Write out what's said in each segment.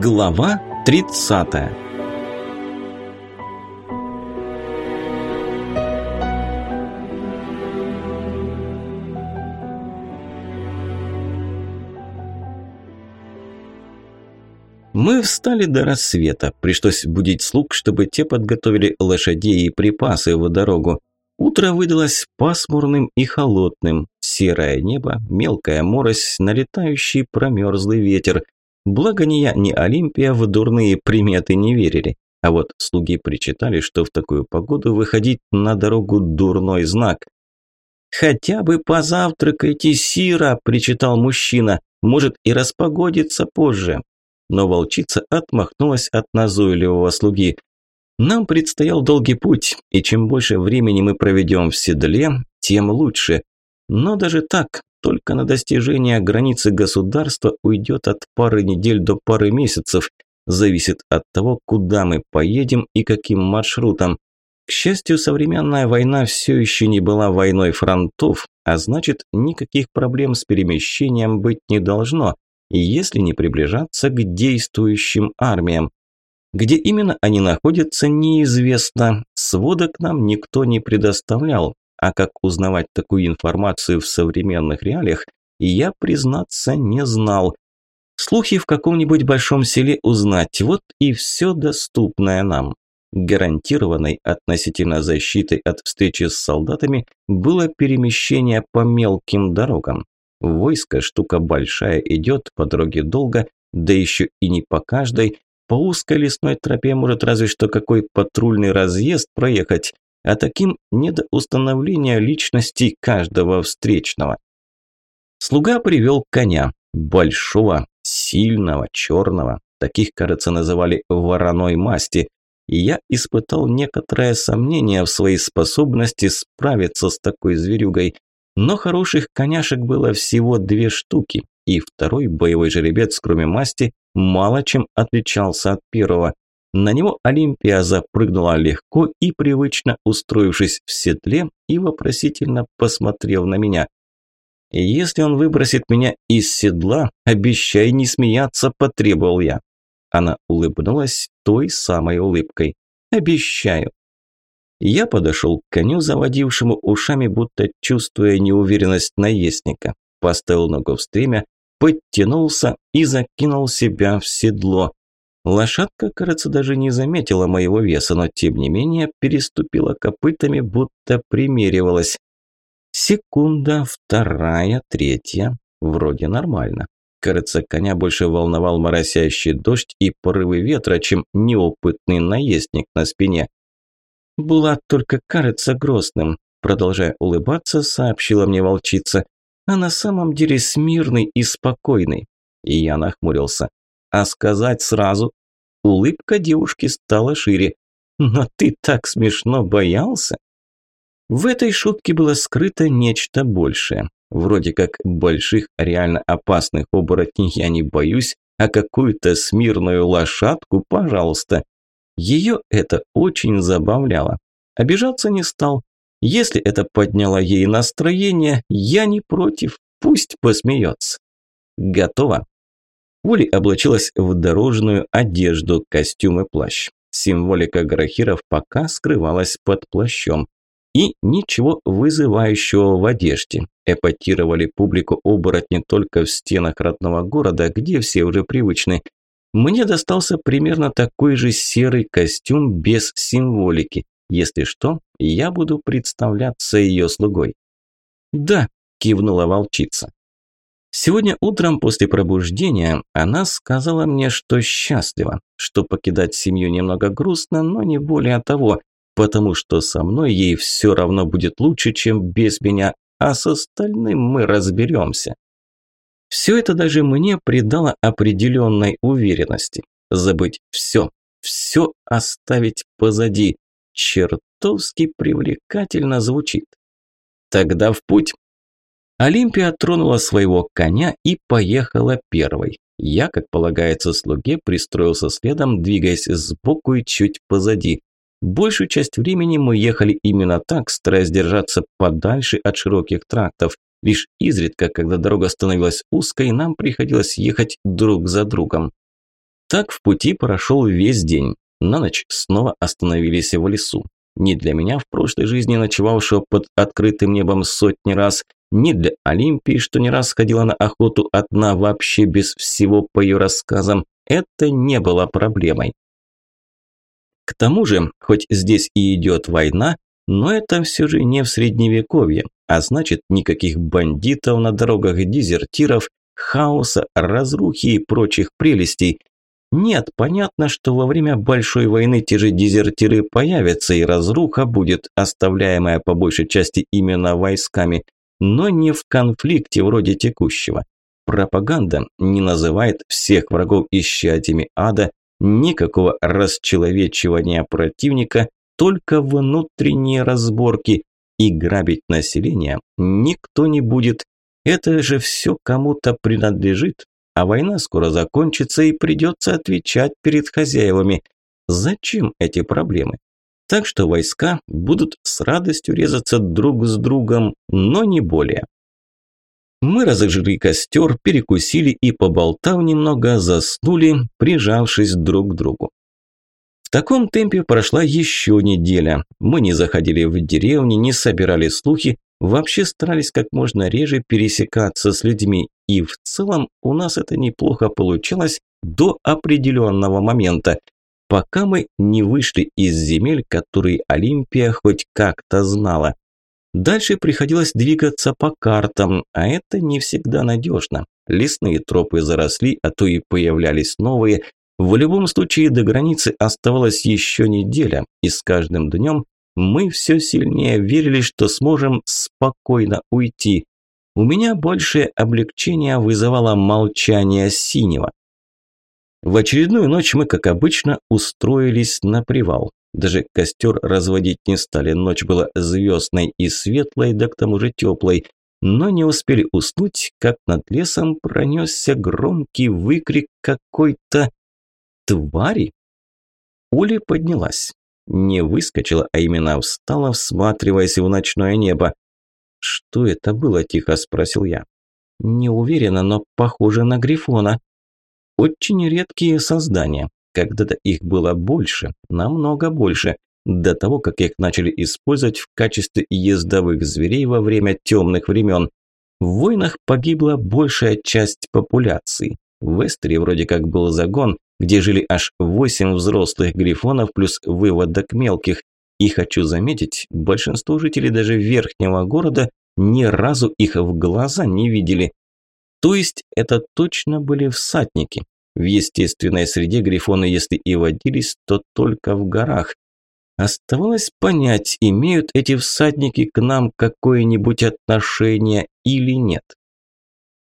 Глава 30 Мы встали до рассвета. Пришлось будить слуг, чтобы те подготовили лошадей и припасы в дорогу. Утро выдалось пасмурным и холодным. Серое небо, мелкая морось, налетающий промерзлый ветер. Благо ни я, ни Олимпия в дурные приметы не верили. А вот слуги причитали, что в такую погоду выходить на дорогу дурной знак. «Хотя бы позавтракайте, Сира!» – причитал мужчина. «Может, и распогодится позже». Но волчица отмахнулась от назойливого слуги. Нам предстоял долгий путь, и чем больше времени мы проведем в седле, тем лучше. Но даже так, только на достижение границы государства уйдет от пары недель до пары месяцев. Зависит от того, куда мы поедем и каким маршрутом. К счастью, современная война все еще не была войной фронтов, а значит, никаких проблем с перемещением быть не должно, если не приближаться к действующим армиям. Где именно они находятся, неизвестно. Сводок нам никто не предоставлял. А как узнавать такую информацию в современных реалиях, я, признаться, не знал. Слухи в каком-нибудь большом селе узнать, вот и все доступное нам. Гарантированной относительно защитой от встречи с солдатами было перемещение по мелким дорогам. Войско штука большая идет, по дороге долго, да еще и не по каждой, по узкой лесной тропе может разве что какой патрульный разъезд проехать, а таким не до установления личности каждого встречного. Слуга привел коня, большого, сильного, черного, таких, кажется, называли вороной масти, и я испытал некоторое сомнение в своей способности справиться с такой зверюгой, но хороших коняшек было всего две штуки, и второй боевой жеребец, кроме масти, мало чем отличался от первого. На него Олимпия запрыгнула легко и привычно устроившись в седле и вопросительно посмотрев на меня. «Если он выбросит меня из седла, обещай не смеяться», – потребовал я. Она улыбнулась той самой улыбкой. «Обещаю». Я подошел к коню, заводившему ушами, будто чувствуя неуверенность наездника. Поставил ногу в стремя, подтянулся и закинул себя в седло. Лошадка, кажется, даже не заметила моего веса, но тем не менее переступила копытами, будто примеривалась. Секунда, вторая, третья. Вроде нормально. Кажется, коня больше волновал моросящий дождь и порывы ветра, чем неопытный наездник на спине. «Булат только кажется грозным», продолжая улыбаться, сообщила мне волчица а на самом деле смирный и спокойный. И я нахмурился. А сказать сразу? Улыбка девушки стала шире. Но ты так смешно боялся. В этой шутке было скрыто нечто большее. Вроде как больших, реально опасных оборотней я не боюсь, а какую-то смирную лошадку, пожалуйста. Ее это очень забавляло. Обижаться не стал, если это подняло ей настроение, я не против, пусть посмеется. Готово. Ули облачилась в дорожную одежду, костюм и плащ. Символика грахиров пока скрывалась под плащом. И ничего вызывающего в одежде. Эпатировали публику оборотни только в стенах родного города, где все уже привычны. Мне достался примерно такой же серый костюм без символики. Если что, я буду представляться ее слугой». «Да», – кивнула волчица. Сегодня утром после пробуждения она сказала мне, что счастлива, что покидать семью немного грустно, но не более того, потому что со мной ей все равно будет лучше, чем без меня, а с остальным мы разберемся. Все это даже мне придало определенной уверенности. Забыть все, все оставить позади, чертовски привлекательно звучит. Тогда в путь. Олимпия тронула своего коня и поехала первой. Я, как полагается слуге, пристроился следом, двигаясь сбоку и чуть позади. Большую часть времени мы ехали именно так, стараясь держаться подальше от широких трактов. Лишь изредка, когда дорога становилась узкой, нам приходилось ехать друг за другом. Так в пути прошел весь день. На ночь снова остановились в лесу. Не для меня в прошлой жизни ночевавшего под открытым небом сотни раз, ни для Олимпии, что не раз ходила на охоту одна вообще без всего по ее рассказам, это не было проблемой. К тому же, хоть здесь и идет война, но это все же не в средневековье, а значит никаких бандитов на дорогах, дезертиров, хаоса, разрухи и прочих прелестей. Нет, понятно, что во время Большой войны те же дезертиры появятся и разруха будет, оставляемая по большей части именно войсками, но не в конфликте вроде текущего. Пропаганда не называет всех врагов исчадьями ада, никакого расчеловечивания противника, только внутренние разборки, и грабить население никто не будет. Это же все кому-то принадлежит, а война скоро закончится и придется отвечать перед хозяевами. Зачем эти проблемы? Так что войска будут с радостью резаться друг с другом, но не более. Мы разожгли костер, перекусили и, поболтав немного, заснули, прижавшись друг к другу. В таком темпе прошла еще неделя. Мы не заходили в деревни, не собирали слухи, вообще старались как можно реже пересекаться с людьми. И в целом у нас это неплохо получалось до определенного момента пока мы не вышли из земель, которые Олимпия хоть как-то знала. Дальше приходилось двигаться по картам, а это не всегда надежно. Лесные тропы заросли, а то и появлялись новые. В любом случае до границы оставалась еще неделя, и с каждым днем мы все сильнее верили, что сможем спокойно уйти. У меня большее облегчение вызывало молчание синего. В очередную ночь мы, как обычно, устроились на привал. Даже костер разводить не стали, ночь была звездной и светлой, да к тому же теплой. Но не успели уснуть, как над лесом пронесся громкий выкрик какой-то твари. Оля поднялась. Не выскочила, а именно встала, всматриваясь в ночное небо. «Что это было?» – тихо спросил я. «Не уверена, но похоже на Грифона». Очень редкие создания. Когда-то их было больше, намного больше, до того, как их начали использовать в качестве ездовых зверей во время темных времен. В войнах погибла большая часть популяции. В Эстере вроде как был загон, где жили аж восемь взрослых грифонов плюс выводок мелких. И хочу заметить, большинство жителей даже верхнего города ни разу их в глаза не видели. То есть это точно были всадники. В естественной среде грифоны, если и водились, то только в горах. Оставалось понять, имеют эти всадники к нам какое-нибудь отношение или нет.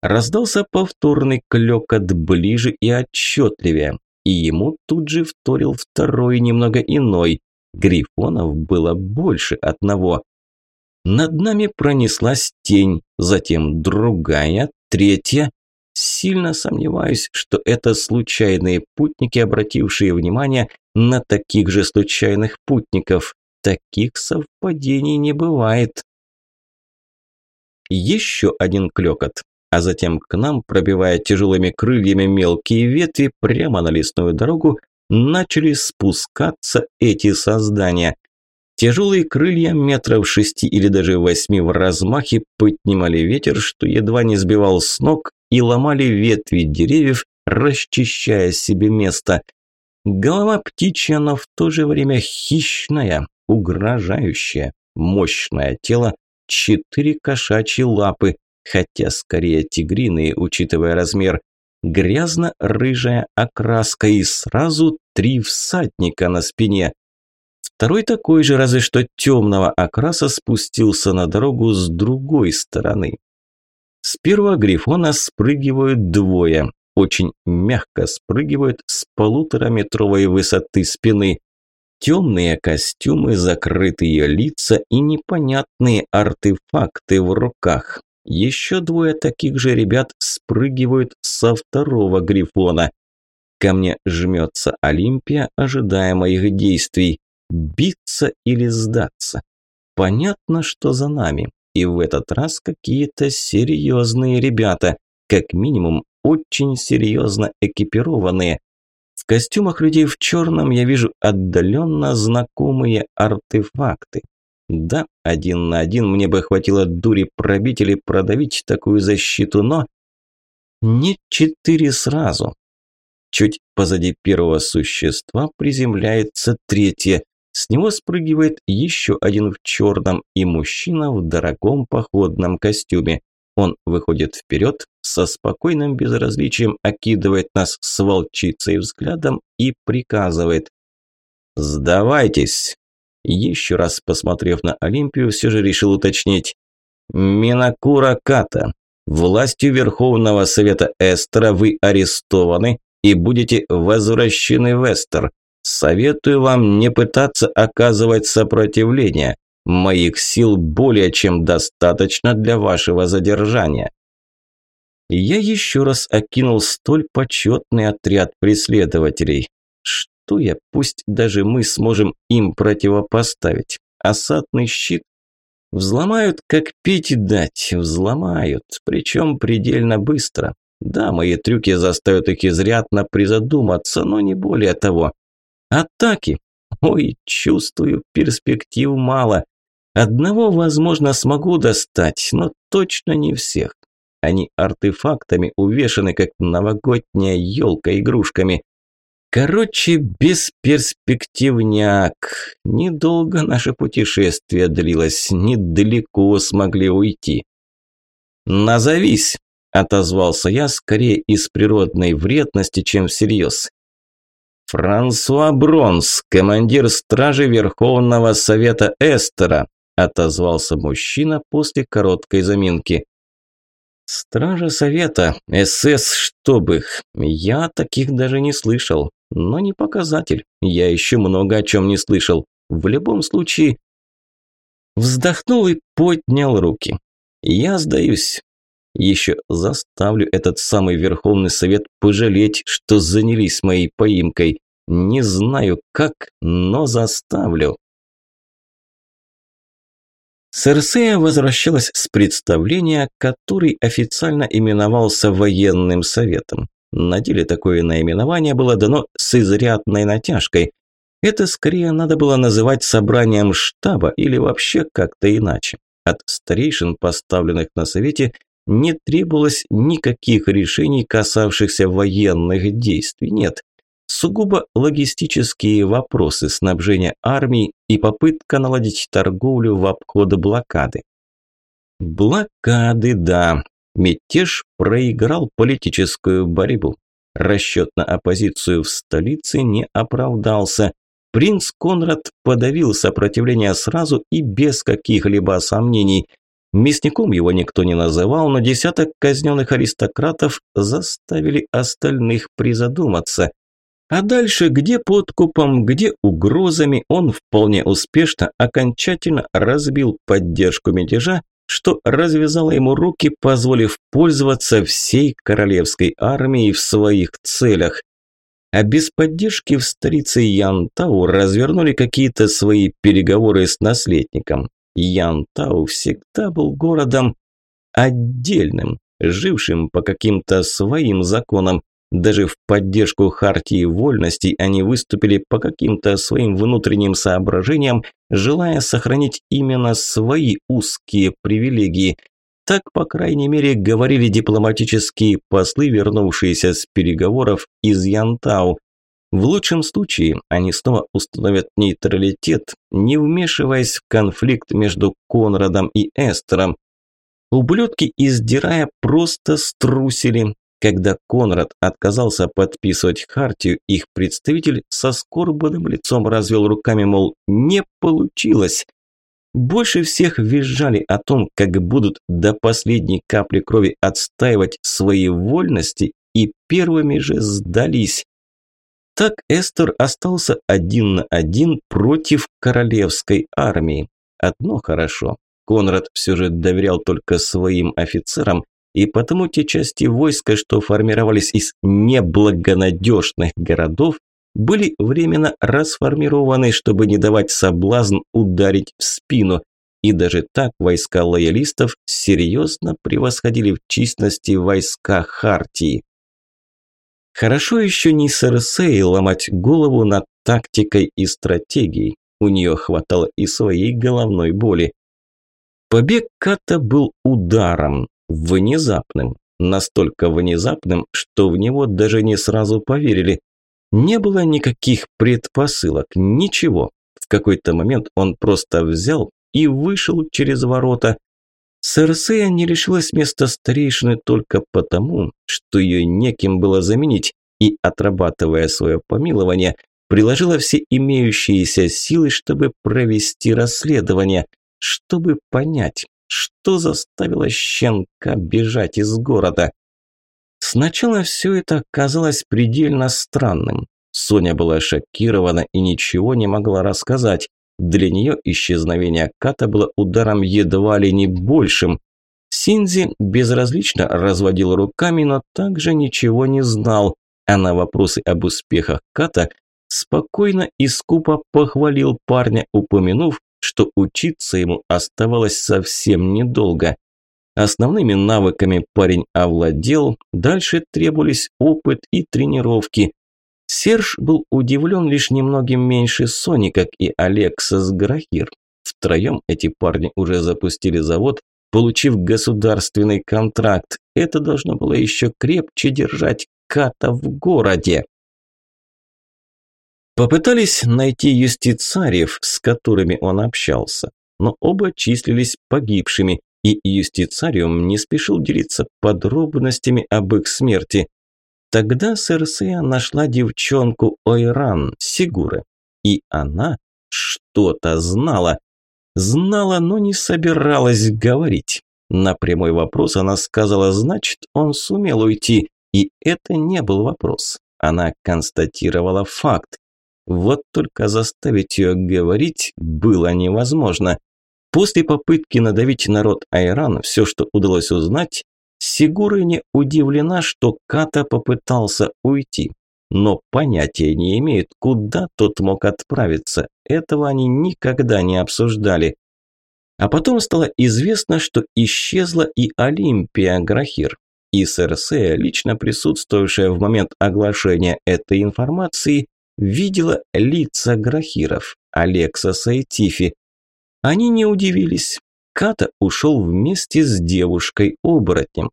Раздался повторный клёкот ближе и отчетливее, и ему тут же вторил второй, немного иной. Грифонов было больше одного. Над нами пронеслась тень, затем другая, третья. Сильно сомневаюсь, что это случайные путники, обратившие внимание на таких же случайных путников. Таких совпадений не бывает. Еще один клёкот, а затем к нам, пробивая тяжелыми крыльями мелкие ветви прямо на лесную дорогу, начали спускаться эти создания. Тяжелые крылья метров шести или даже восьми в размахе поднимали ветер, что едва не сбивал с ног и ломали ветви деревьев, расчищая себе место. Голова птичья, но в то же время хищная, угрожающая, мощное тело, четыре кошачьи лапы, хотя скорее тигриные, учитывая размер, грязно-рыжая окраска и сразу три всадника на спине – Второй такой же, разве что темного окраса, спустился на дорогу с другой стороны. С первого грифона спрыгивают двое. Очень мягко спрыгивают с полутораметровой высоты спины. Темные костюмы, закрытые лица и непонятные артефакты в руках. Еще двое таких же ребят спрыгивают со второго грифона. Ко мне жмется Олимпия, ожидая моих действий. Биться или сдаться? Понятно, что за нами. И в этот раз какие-то серьезные ребята. Как минимум, очень серьезно экипированные. В костюмах людей в черном я вижу отдаленно знакомые артефакты. Да, один на один мне бы хватило дури пробить или продавить такую защиту, но... Не четыре сразу. Чуть позади первого существа приземляется третье. С него спрыгивает еще один в черном и мужчина в дорогом походном костюме. Он выходит вперед, со спокойным безразличием окидывает нас с волчицей взглядом и приказывает «Сдавайтесь!» Еще раз посмотрев на Олимпию, все же решил уточнить «Минакура Ката, властью Верховного Совета Эстера вы арестованы и будете возвращены в Эстер. Советую вам не пытаться оказывать сопротивление. Моих сил более чем достаточно для вашего задержания. Я еще раз окинул столь почетный отряд преследователей. Что я, пусть даже мы сможем им противопоставить? Осадный щит? Взломают, как пить дать, взломают, причем предельно быстро. Да, мои трюки заставят их изрядно призадуматься, но не более того. Атаки. Ой, чувствую, перспектив мало. Одного, возможно, смогу достать, но точно не всех. Они артефактами увешаны, как новогодняя елка игрушками. Короче, бесперспективняк. Недолго наше путешествие длилось, недалеко смогли уйти. «Назовись!» – отозвался я скорее из природной вредности, чем всерьез. «Франсуа Бронс, командир стражи Верховного Совета Эстера», – отозвался мужчина после короткой заминки. «Стража Совета, СС, чтоб их, я таких даже не слышал, но не показатель, я еще много о чем не слышал. В любом случае...» Вздохнул и поднял руки. «Я сдаюсь, еще заставлю этот самый Верховный Совет пожалеть, что занялись моей поимкой. Не знаю как, но заставлю. Серсея возвращалась с представления, который официально именовался военным советом. На деле такое наименование было дано с изрядной натяжкой. Это скорее надо было называть собранием штаба или вообще как-то иначе. От старейшин, поставленных на совете, не требовалось никаких решений, касавшихся военных действий. Нет, сугубо логистические вопросы снабжения армии и попытка наладить торговлю в обход блокады. Блокады, да. Мятеж проиграл политическую борьбу. Расчет на оппозицию в столице не оправдался. Принц Конрад подавил сопротивление сразу и без каких-либо сомнений. Мясником его никто не называл, но десяток казненных аристократов заставили остальных призадуматься. А дальше, где подкупом, где угрозами, он вполне успешно окончательно разбил поддержку мятежа, что развязало ему руки, позволив пользоваться всей королевской армией в своих целях. А без поддержки в столице Янтау развернули какие-то свои переговоры с наследником. Янтау всегда был городом отдельным, жившим по каким-то своим законам. Даже в поддержку хартии вольностей они выступили по каким-то своим внутренним соображениям, желая сохранить именно свои узкие привилегии. Так, по крайней мере, говорили дипломатические послы, вернувшиеся с переговоров из Янтау. В лучшем случае они снова установят нейтралитет, не вмешиваясь в конфликт между Конрадом и Эстером. Ублюдки из Дирая просто струсили. Когда Конрад отказался подписывать хартию, их представитель со скорбным лицом развел руками, мол, не получилось. Больше всех визжали о том, как будут до последней капли крови отстаивать свои вольности и первыми же сдались. Так Эстер остался один на один против королевской армии. Одно хорошо. Конрад все же доверял только своим офицерам, и потому те части войска, что формировались из неблагонадежных городов, были временно расформированы, чтобы не давать соблазн ударить в спину. И даже так войска лоялистов серьезно превосходили в численности войска Хартии. Хорошо еще не Серсей ломать голову над тактикой и стратегией. У нее хватало и своей головной боли. Побег Ката был ударом, внезапным. Настолько внезапным, что в него даже не сразу поверили. Не было никаких предпосылок, ничего. В какой-то момент он просто взял и вышел через ворота. Серсея не решилась место старейшины только потому, что ее неким было заменить, и, отрабатывая свое помилование, приложила все имеющиеся силы, чтобы провести расследование, чтобы понять, что заставило щенка бежать из города. Сначала все это казалось предельно странным. Соня была шокирована и ничего не могла рассказать. Для нее исчезновение Ката было ударом едва ли не большим. Синзи безразлично разводил руками, но также ничего не знал, а на вопросы об успехах Ката спокойно и скупо похвалил парня, упомянув, что учиться ему оставалось совсем недолго. Основными навыками парень овладел, дальше требовались опыт и тренировки. Серж был удивлен лишь немногим меньше Сони, как и Алексас Грахир. Втроем эти парни уже запустили завод, получив государственный контракт. Это должно было еще крепче держать Ката в городе. Попытались найти юстицариев, с которыми он общался, но оба числились погибшими, и юстицариум не спешил делиться подробностями об их смерти. Тогда Серсея нашла девчонку Ойран, Сигуры, и она что-то знала. Знала, но не собиралась говорить. На прямой вопрос она сказала, значит, он сумел уйти, и это не был вопрос. Она констатировала факт. Вот только заставить ее говорить было невозможно. После попытки надавить народ Айран, все, что удалось узнать, Сигура не удивлена, что Ката попытался уйти. Но понятия не имеет, куда тот мог отправиться. Этого они никогда не обсуждали. А потом стало известно, что исчезла и Олимпия Грахир. И Серсея, лично присутствовавшая в момент оглашения этой информации, видела лица Грахиров, Алексаса и Тифи. Они не удивились. Ката ушел вместе с девушкой-оборотнем.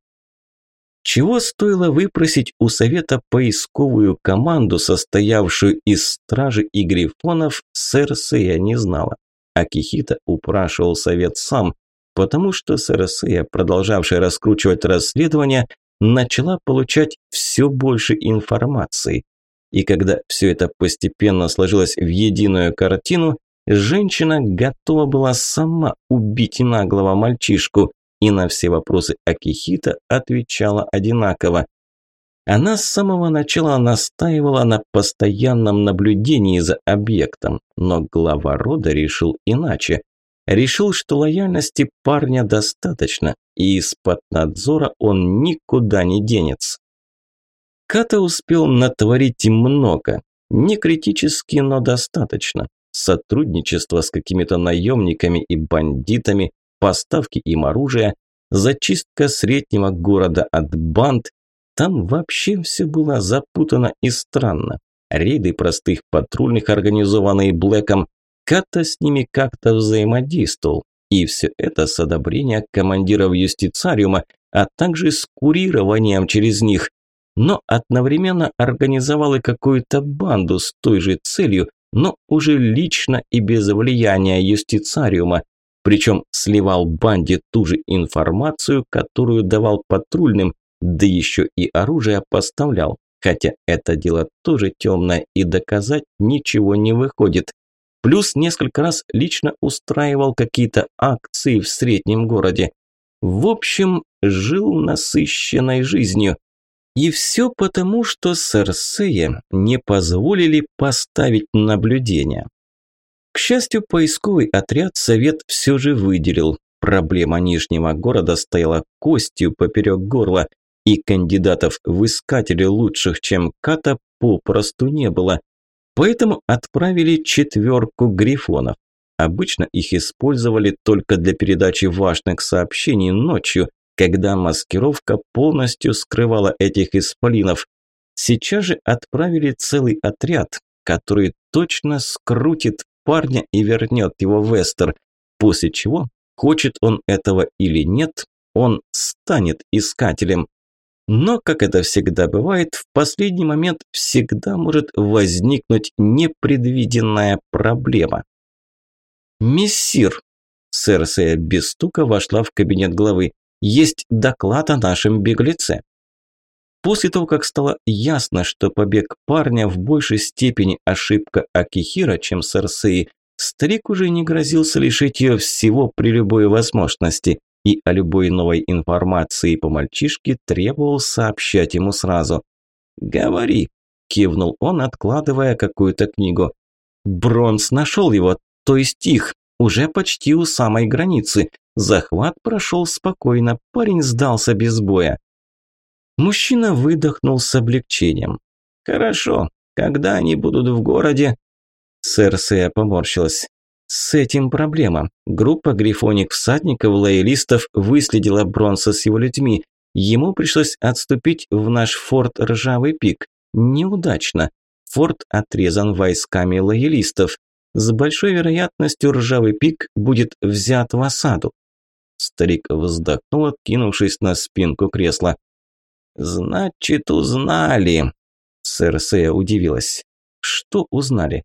Чего стоило выпросить у совета поисковую команду, состоявшую из стражи и грифонов, Серсея не знала. Акихита упрашивал совет сам, потому что Серсея, продолжавшая раскручивать расследование, начала получать все больше информации. И когда все это постепенно сложилось в единую картину, женщина готова была сама убить наглого мальчишку и на все вопросы Акихита отвечала одинаково. Она с самого начала настаивала на постоянном наблюдении за объектом, но глава рода решил иначе. Решил, что лояльности парня достаточно, и из-под надзора он никуда не денется. Ката успел натворить много. Не критически, но достаточно. Сотрудничество с какими-то наемниками и бандитами, поставки им оружия, зачистка среднего города от банд. Там вообще все было запутано и странно. Рейды простых патрульных, организованные Блэком, Ката с ними как-то взаимодействовал. И все это с одобрения командиров юстициариума, а также с курированием через них но одновременно организовал и какую-то банду с той же целью, но уже лично и без влияния юстициариума, причем сливал банде ту же информацию, которую давал патрульным, да еще и оружие поставлял, хотя это дело тоже темное и доказать ничего не выходит. Плюс несколько раз лично устраивал какие-то акции в среднем городе. В общем, жил насыщенной жизнью. И все потому, что Серсея не позволили поставить наблюдение. К счастью, поисковый отряд совет все же выделил. Проблема Нижнего города стояла костью поперек горла, и кандидатов в искатели лучших, чем Ката, попросту не было. Поэтому отправили четверку грифонов. Обычно их использовали только для передачи важных сообщений ночью, когда маскировка полностью скрывала этих исполинов. Сейчас же отправили целый отряд, который точно скрутит парня и вернет его в Эстер, после чего, хочет он этого или нет, он станет искателем. Но, как это всегда бывает, в последний момент всегда может возникнуть непредвиденная проблема. «Мессир!» Серсея без стука вошла в кабинет главы. «Есть доклад о нашем беглеце». После того, как стало ясно, что побег парня в большей степени ошибка Акихира, чем Серсеи, старик уже не грозился лишить ее всего при любой возможности и о любой новой информации по мальчишке требовал сообщать ему сразу. «Говори», – кивнул он, откладывая какую-то книгу. «Бронз нашел его, то есть их, уже почти у самой границы. Захват прошел спокойно, парень сдался без боя». Мужчина выдохнул с облегчением. «Хорошо, когда они будут в городе?» Серсея поморщилась. С этим проблема. Группа грифоник-всадников-лоялистов выследила Бронса с его людьми. Ему пришлось отступить в наш форт Ржавый пик. Неудачно. Форт отрезан войсками лоялистов. С большой вероятностью Ржавый пик будет взят в осаду. Старик вздохнул, откинувшись на спинку кресла. «Значит, узнали!» Серсея удивилась. «Что узнали?»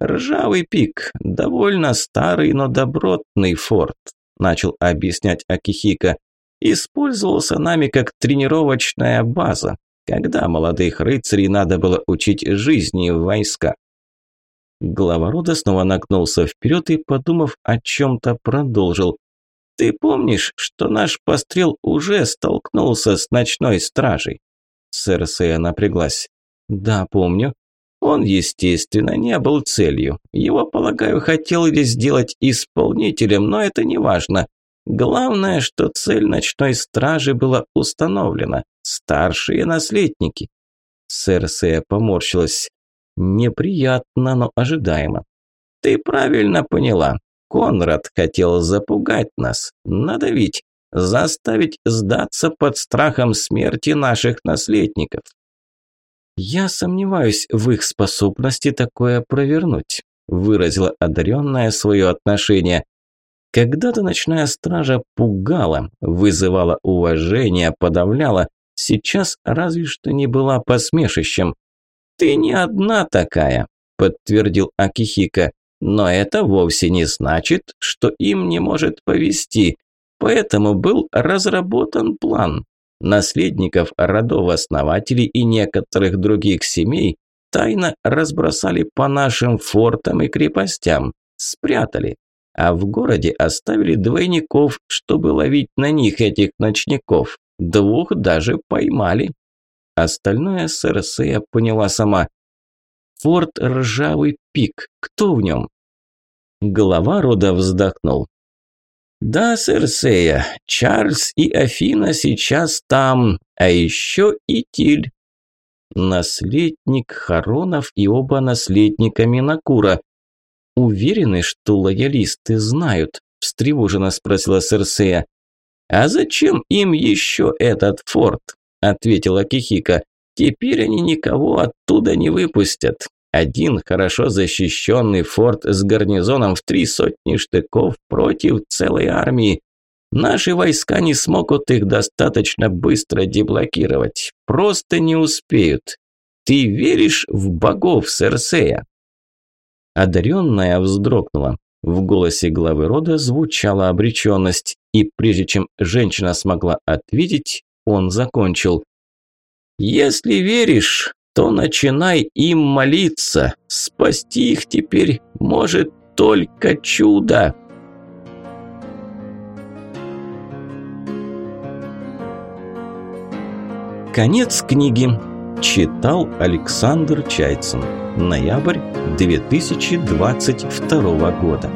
«Ржавый пик, довольно старый, но добротный форт», – начал объяснять Акихика. «Использовался нами как тренировочная база, когда молодых рыцарей надо было учить жизни в войска». Глава рода снова нагнулся вперед и, подумав о чем-то, продолжил. «Ты помнишь, что наш пострел уже столкнулся с ночной стражей?» Серсея напряглась. «Да, помню. Он, естественно, не был целью. Его, полагаю, хотели сделать исполнителем, но это не важно. Главное, что цель ночной стражи была установлена. Старшие наследники. Серсея поморщилась. Неприятно, но ожидаемо. Ты правильно поняла. Конрад хотел запугать нас, надавить, заставить сдаться под страхом смерти наших наследников. «Я сомневаюсь в их способности такое провернуть», – выразила одаренная свое отношение. Когда-то ночная стража пугала, вызывала уважение, подавляла, сейчас разве что не была посмешищем. «Ты не одна такая», – подтвердил Акихика, «но это вовсе не значит, что им не может повести, поэтому был разработан план наследников родов-основателей и некоторых других семей тайно разбросали по нашим фортам и крепостям, спрятали, а в городе оставили двойников, чтобы ловить на них этих ночников. Двух даже поймали. Остальное Серсея поняла сама. Форт Ржавый Пик. Кто в нем? Глава рода вздохнул. «Да, Серсея, Чарльз и Афина сейчас там, а еще и Тиль». Наследник Харонов и оба наследника Минакура. «Уверены, что лоялисты знают?» – встревоженно спросила Серсея. «А зачем им еще этот форт?» – ответила Кихика. «Теперь они никого оттуда не выпустят. Один хорошо защищенный форт с гарнизоном в три сотни штыков против целой армии. Наши войска не смогут их достаточно быстро деблокировать. Просто не успеют. Ты веришь в богов Серсея?» Одаренная вздрогнула. В голосе главы рода звучала обреченность, и прежде чем женщина смогла ответить, он закончил. «Если веришь, то начинай им молиться. Спасти их теперь может только чудо. Конец книги. Читал Александр Чайцин. Ноябрь 2022 года.